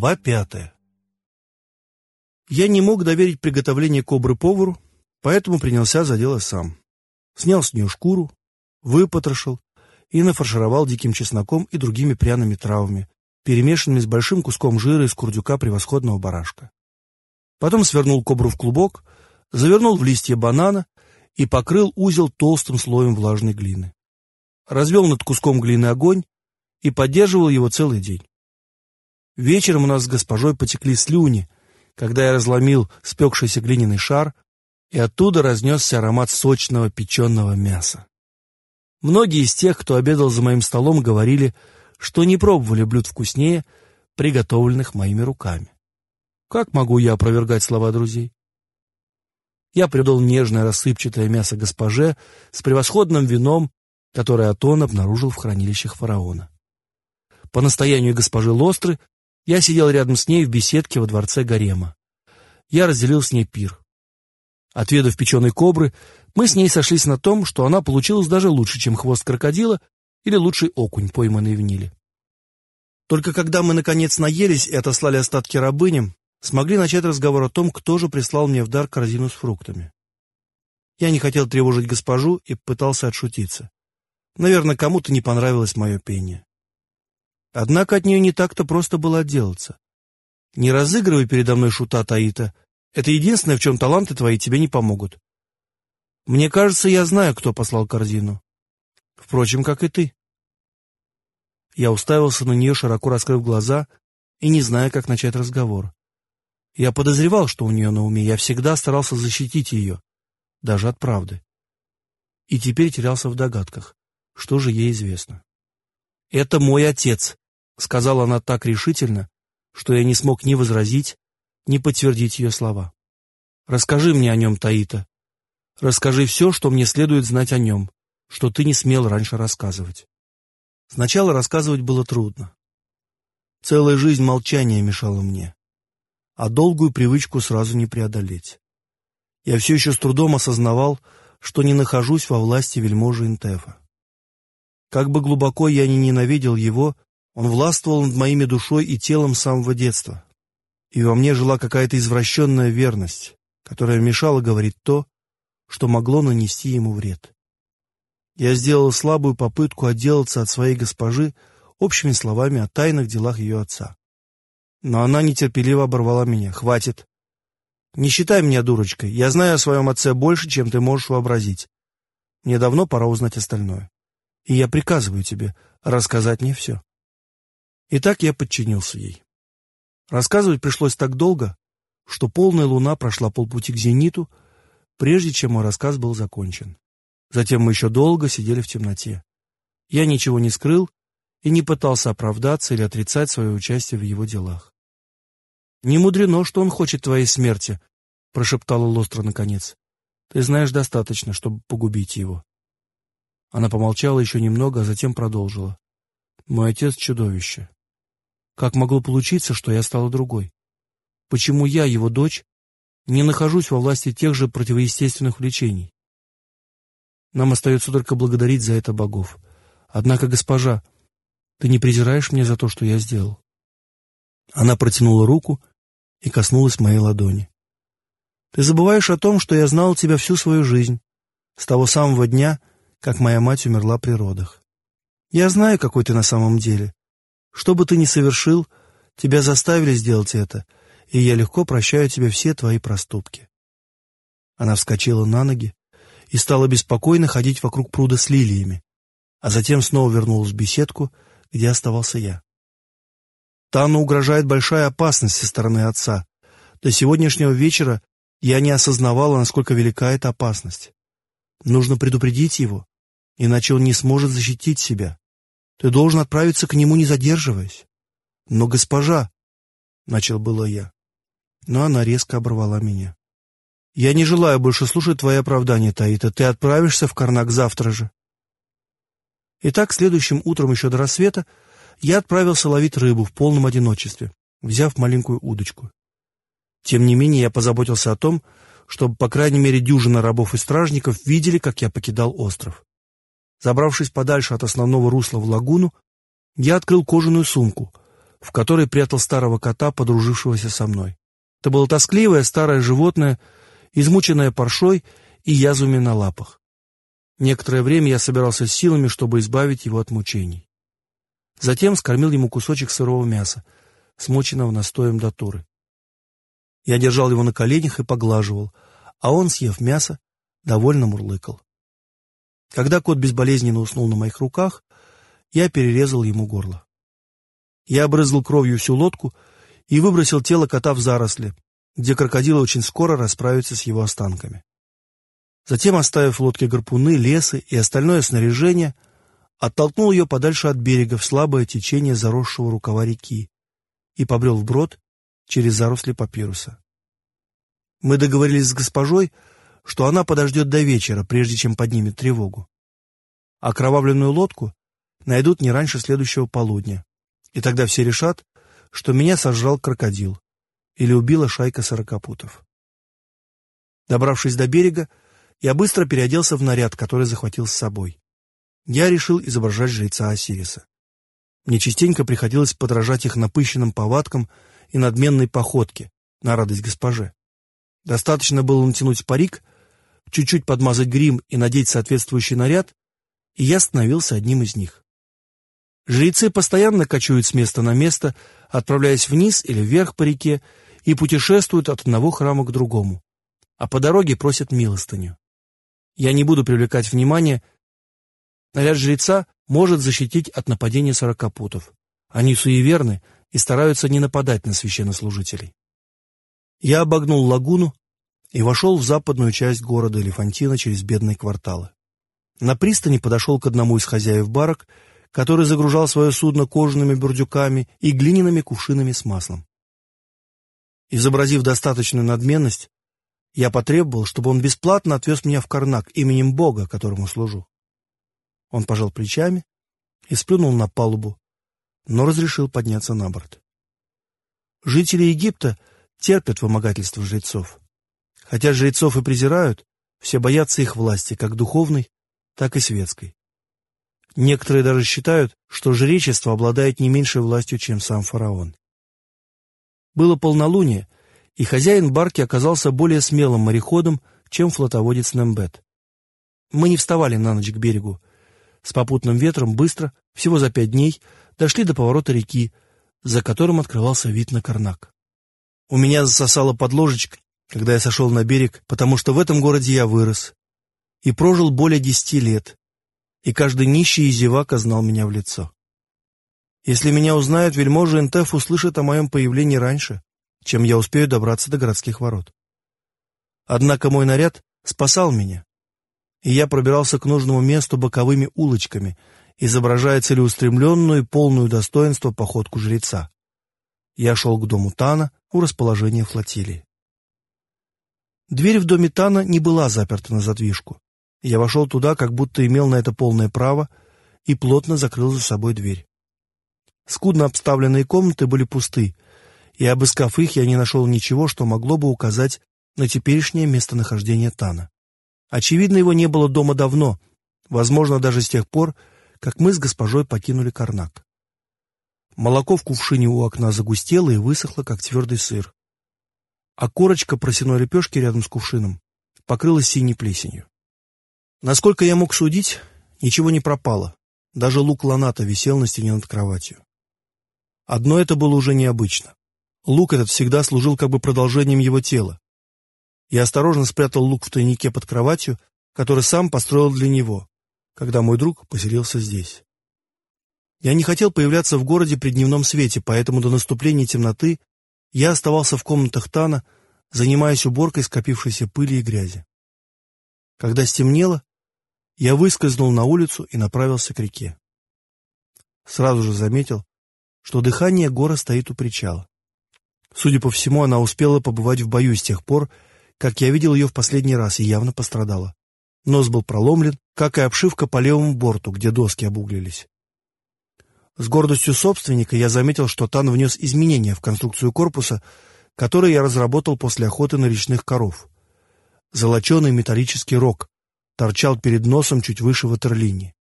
Глава пятая Я не мог доверить приготовление кобры повару, поэтому принялся за дело сам. Снял с нее шкуру, выпотрошил и нафаршировал диким чесноком и другими пряными травами, перемешанными с большим куском жира из курдюка превосходного барашка. Потом свернул кобру в клубок, завернул в листья банана и покрыл узел толстым слоем влажной глины. Развел над куском глины огонь и поддерживал его целый день. Вечером у нас с госпожой потекли слюни, когда я разломил спекшийся глиняный шар, и оттуда разнесся аромат сочного печеного мяса. Многие из тех, кто обедал за моим столом, говорили, что не пробовали блюд вкуснее, приготовленных моими руками. Как могу я опровергать слова друзей? Я придал нежное рассыпчатое мясо госпоже с превосходным вином, которое Атон обнаружил в хранилищах фараона. По настоянию госпожи Лостры я сидел рядом с ней в беседке во дворце Гарема. Я разделил с ней пир. Отведав печеной кобры, мы с ней сошлись на том, что она получилась даже лучше, чем хвост крокодила или лучший окунь, пойманный в Ниле. Только когда мы, наконец, наелись и отослали остатки рабыням, смогли начать разговор о том, кто же прислал мне в дар корзину с фруктами. Я не хотел тревожить госпожу и пытался отшутиться. Наверное, кому-то не понравилось мое пение. Однако от нее не так-то просто было отделаться. Не разыгрывай передо мной шута, Таита. Это единственное, в чем таланты твои тебе не помогут. Мне кажется, я знаю, кто послал корзину. Впрочем, как и ты. Я уставился на нее, широко раскрыв глаза, и не зная, как начать разговор. Я подозревал, что у нее на уме, я всегда старался защитить ее, даже от правды. И теперь терялся в догадках, что же ей известно. «Это мой отец», — сказала она так решительно, что я не смог ни возразить, ни подтвердить ее слова. «Расскажи мне о нем, Таита. Расскажи все, что мне следует знать о нем, что ты не смел раньше рассказывать». Сначала рассказывать было трудно. Целая жизнь молчания мешала мне, а долгую привычку сразу не преодолеть. Я все еще с трудом осознавал, что не нахожусь во власти вельможи Интефа. Как бы глубоко я ни ненавидел его, он властвовал над моими душой и телом с самого детства. И во мне жила какая-то извращенная верность, которая мешала говорить то, что могло нанести ему вред. Я сделал слабую попытку отделаться от своей госпожи общими словами о тайных делах ее отца. Но она нетерпеливо оборвала меня. «Хватит. Не считай меня дурочкой. Я знаю о своем отце больше, чем ты можешь вообразить. Мне давно пора узнать остальное и я приказываю тебе рассказать мне все. Итак, я подчинился ей. Рассказывать пришлось так долго, что полная луна прошла полпути к зениту, прежде чем мой рассказ был закончен. Затем мы еще долго сидели в темноте. Я ничего не скрыл и не пытался оправдаться или отрицать свое участие в его делах. «Не мудрено, что он хочет твоей смерти», — прошептала Лостра наконец. «Ты знаешь достаточно, чтобы погубить его. Она помолчала еще немного, а затем продолжила. «Мой отец — чудовище. Как могло получиться, что я стала другой? Почему я, его дочь, не нахожусь во власти тех же противоестественных влечений? Нам остается только благодарить за это богов. Однако, госпожа, ты не презираешь меня за то, что я сделал?» Она протянула руку и коснулась моей ладони. «Ты забываешь о том, что я знал тебя всю свою жизнь, с того самого дня, как моя мать умерла при родах. Я знаю, какой ты на самом деле. Что бы ты ни совершил, тебя заставили сделать это, и я легко прощаю тебе все твои проступки. Она вскочила на ноги и стала беспокойно ходить вокруг пруда с лилиями, а затем снова вернулась в беседку, где оставался я. Тану угрожает большая опасность со стороны отца. До сегодняшнего вечера я не осознавала, насколько велика эта опасность. Нужно предупредить его, иначе он не сможет защитить себя. Ты должен отправиться к нему, не задерживаясь. Но госпожа, — начал было я, но она резко оборвала меня. Я не желаю больше слушать твои оправдания, Таита. Ты отправишься в Карнак завтра же. Итак, следующим утром еще до рассвета я отправился ловить рыбу в полном одиночестве, взяв маленькую удочку. Тем не менее, я позаботился о том, чтобы, по крайней мере, дюжина рабов и стражников видели, как я покидал остров. Забравшись подальше от основного русла в лагуну, я открыл кожаную сумку, в которой прятал старого кота, подружившегося со мной. Это было тоскливое старое животное, измученное паршой и язвами на лапах. Некоторое время я собирался с силами, чтобы избавить его от мучений. Затем скормил ему кусочек сырого мяса, смоченного настоем датуры. Я держал его на коленях и поглаживал, а он, съев мясо, довольно мурлыкал. Когда кот безболезненно уснул на моих руках, я перерезал ему горло. Я обрызгал кровью всю лодку и выбросил тело кота в заросли, где крокодилы очень скоро расправятся с его останками. Затем, оставив в лодке гарпуны, лесы и остальное снаряжение, оттолкнул ее подальше от берега в слабое течение заросшего рукава реки и побрел вброд через заросли папируса. Мы договорились с госпожой, что она подождет до вечера, прежде чем поднимет тревогу. Окровавленную лодку найдут не раньше следующего полудня, и тогда все решат, что меня сожрал крокодил или убила шайка сорокопутов. Добравшись до берега, я быстро переоделся в наряд, который захватил с собой. Я решил изображать жреца Осириса. Мне частенько приходилось подражать их напыщенным повадкам и надменной походке, на радость госпоже. Достаточно было натянуть парик, чуть-чуть подмазать грим и надеть соответствующий наряд, и я становился одним из них. Жрецы постоянно кочуют с места на место, отправляясь вниз или вверх по реке, и путешествуют от одного храма к другому, а по дороге просят милостыню. Я не буду привлекать внимание. Наряд жреца может защитить от нападения сорокопутов. Они суеверны и стараются не нападать на священнослужителей. Я обогнул лагуну и вошел в западную часть города Элефантина через бедные кварталы. На пристани подошел к одному из хозяев барок, который загружал свое судно кожаными бурдюками и глиняными кувшинами с маслом. Изобразив достаточную надменность, я потребовал, чтобы он бесплатно отвез меня в Карнак именем Бога, которому служу. Он пожал плечами и сплюнул на палубу, но разрешил подняться на борт. Жители Египта терпят вымогательство жрецов. Хотя жрецов и презирают, все боятся их власти, как духовной, так и светской. Некоторые даже считают, что жречество обладает не меньшей властью, чем сам фараон. Было полнолуние, и хозяин барки оказался более смелым мореходом, чем флотоводец Нембет. Мы не вставали на ночь к берегу. С попутным ветром быстро, всего за пять дней, дошли до поворота реки, за которым открывался вид на Карнак. У меня засосало под ложечкой, когда я сошел на берег, потому что в этом городе я вырос и прожил более десяти лет, и каждый нищий и зевака знал меня в лицо. Если меня узнают, вельможи Энтеф услышат о моем появлении раньше, чем я успею добраться до городских ворот. Однако мой наряд спасал меня, и я пробирался к нужному месту боковыми улочками, изображая целеустремленную и полную достоинства походку жреца. Я шел к дому Тана у расположения флотилии. Дверь в доме Тана не была заперта на задвижку. Я вошел туда, как будто имел на это полное право, и плотно закрыл за собой дверь. Скудно обставленные комнаты были пусты, и, обыскав их, я не нашел ничего, что могло бы указать на теперешнее местонахождение Тана. Очевидно, его не было дома давно, возможно, даже с тех пор, как мы с госпожой покинули Карнак. Молоко в кувшине у окна загустело и высохло, как твердый сыр. А корочка просяной лепешки рядом с кувшином покрылась синей плесенью. Насколько я мог судить, ничего не пропало. Даже лук ланата висел на стене над кроватью. Одно это было уже необычно. Лук этот всегда служил как бы продолжением его тела. Я осторожно спрятал лук в тайнике под кроватью, который сам построил для него, когда мой друг поселился здесь. Я не хотел появляться в городе при дневном свете, поэтому до наступления темноты я оставался в комнатах Тана, занимаясь уборкой скопившейся пыли и грязи. Когда стемнело, я выскользнул на улицу и направился к реке. Сразу же заметил, что дыхание гора стоит у причала. Судя по всему, она успела побывать в бою с тех пор, как я видел ее в последний раз и явно пострадала. Нос был проломлен, как и обшивка по левому борту, где доски обуглились. С гордостью собственника я заметил, что Тан внес изменения в конструкцию корпуса, который я разработал после охоты на речных коров. Золоченый металлический рог, торчал перед носом чуть выше ватерлинии.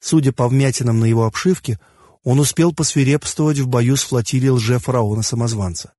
Судя по вмятинам на его обшивке, Он успел посвирепствовать в бою с флотилией лже-фараона-самозванца.